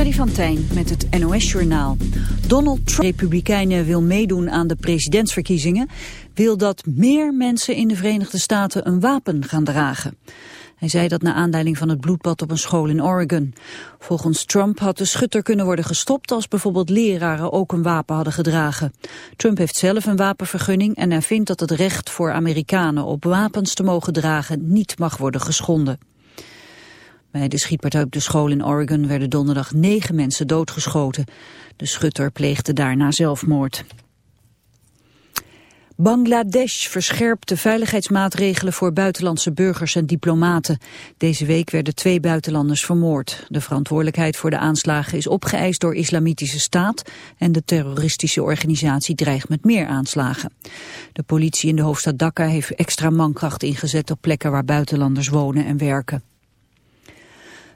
Freddy van Tijn met het NOS-journaal. Donald Trump, republikeinen, wil meedoen aan de presidentsverkiezingen... wil dat meer mensen in de Verenigde Staten een wapen gaan dragen. Hij zei dat na aanleiding van het bloedbad op een school in Oregon. Volgens Trump had de schutter kunnen worden gestopt als bijvoorbeeld leraren ook een wapen hadden gedragen. Trump heeft zelf een wapenvergunning en hij vindt dat het recht voor Amerikanen op wapens te mogen dragen niet mag worden geschonden. Bij de schietpartij op de school in Oregon werden donderdag negen mensen doodgeschoten. De schutter pleegde daarna zelfmoord. Bangladesh verscherpt de veiligheidsmaatregelen voor buitenlandse burgers en diplomaten. Deze week werden twee buitenlanders vermoord. De verantwoordelijkheid voor de aanslagen is opgeëist door Islamitische Staat en de terroristische organisatie dreigt met meer aanslagen. De politie in de hoofdstad Dhaka heeft extra mankracht ingezet op plekken waar buitenlanders wonen en werken.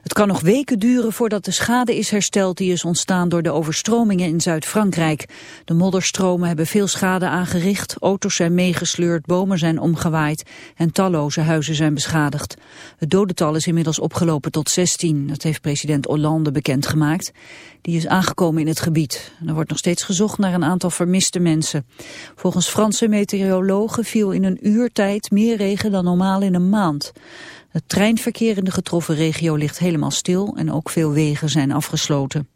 Het kan nog weken duren voordat de schade is hersteld die is ontstaan door de overstromingen in Zuid-Frankrijk. De modderstromen hebben veel schade aangericht, auto's zijn meegesleurd, bomen zijn omgewaaid en talloze huizen zijn beschadigd. Het dodental is inmiddels opgelopen tot 16, dat heeft president Hollande bekendgemaakt. Die is aangekomen in het gebied. Er wordt nog steeds gezocht naar een aantal vermiste mensen. Volgens Franse meteorologen viel in een uur tijd meer regen dan normaal in een maand. Het treinverkeer in de getroffen regio ligt helemaal stil en ook veel wegen zijn afgesloten.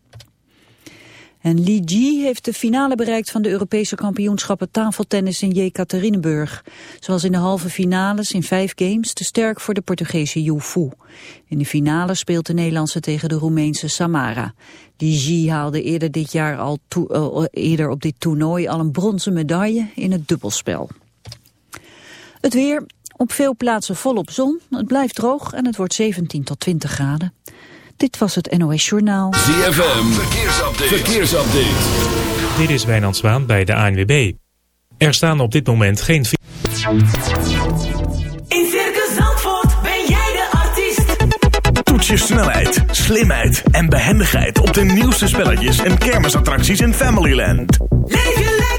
En Li Ji heeft de finale bereikt van de Europese kampioenschappen tafeltennis in Jekaterinburg. Zoals in de halve finales in vijf games te sterk voor de Portugese Yu Fu. In de finale speelt de Nederlandse tegen de Roemeense Samara. Li Ji haalde eerder dit jaar al uh, eerder op dit toernooi al een bronzen medaille in het dubbelspel. Het weer, op veel plaatsen volop zon, het blijft droog en het wordt 17 tot 20 graden. Dit was het NOS Journaal. ZFM, verkeersupdate. verkeersupdate. Dit is Wijnand Zwaan bij de ANWB. Er staan op dit moment geen... In Circus Zandvoort ben jij de artiest. Toets je snelheid, slimheid en behendigheid op de nieuwste spelletjes en kermisattracties in Familyland. Leef je lekker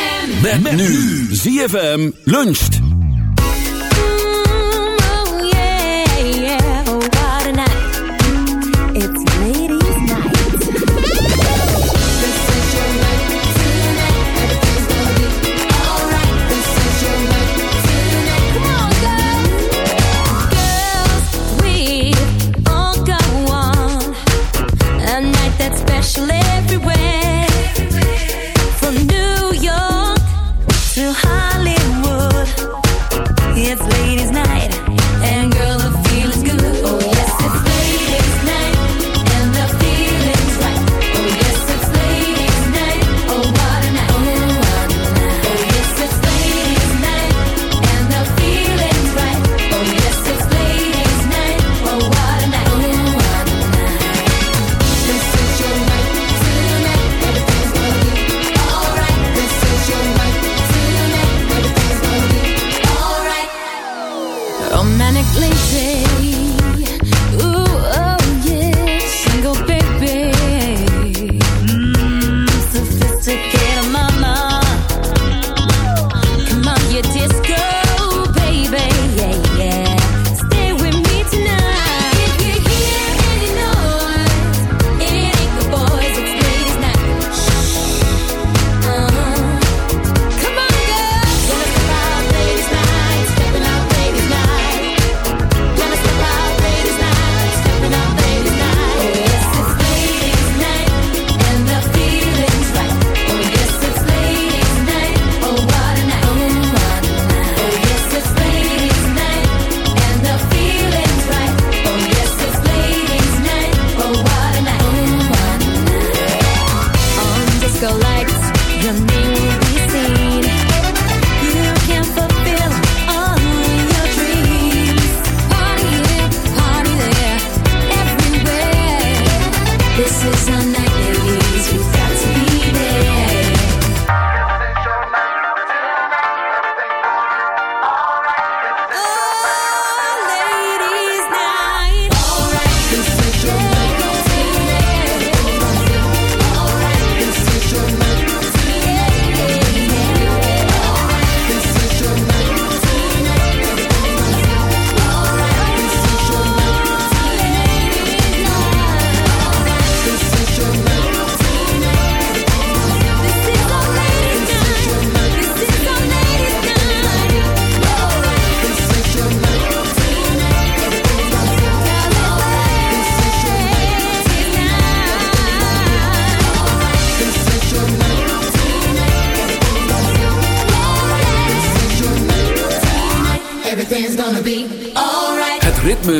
ZFM. Met, nu. ZFM luncht.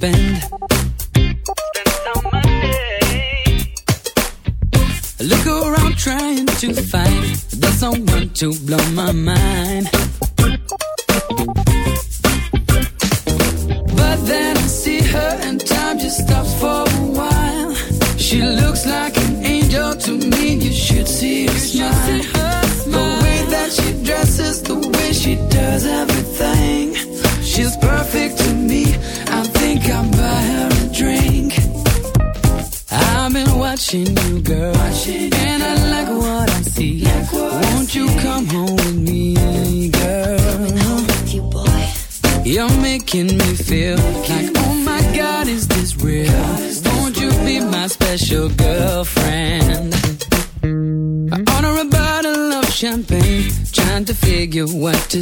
been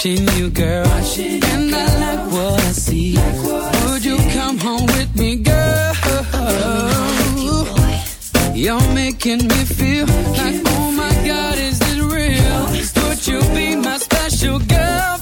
watching you, girl. Watching and girl. I like what I see. Like what Would I you see. come home with me, girl? You, You're making me feel making like, me oh my. God, is this real? Is this Would you be my special girl?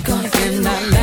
you gonna get my life?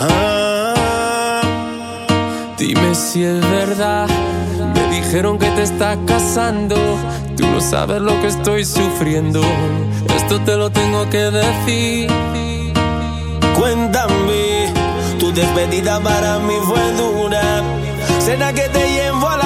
Ah, dime si es verdad. Me dijeron que te estás casando. Tú no sabes lo que estoy sufriendo. Esto te lo tengo que decir. Cuéntame, tu despedida para mí fue dura. Será que te llevo a la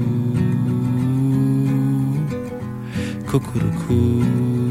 cuckoo.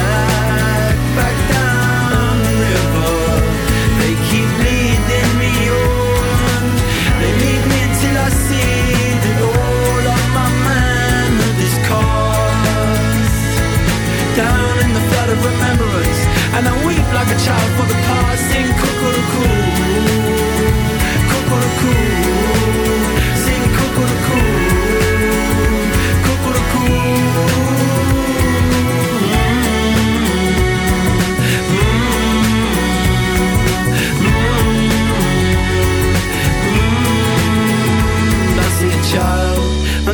of remembrance. And I weep like a child for the past sing cuckoo cuckoo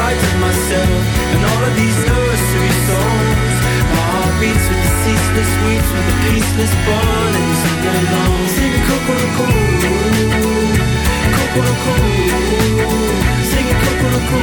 spite myself and all of these nursery songs. My heart beats with the ceaseless weeps, with the peaceless burning to belong. Sing Kokoroko, Kokoroko. Sing Kokoroko,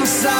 inside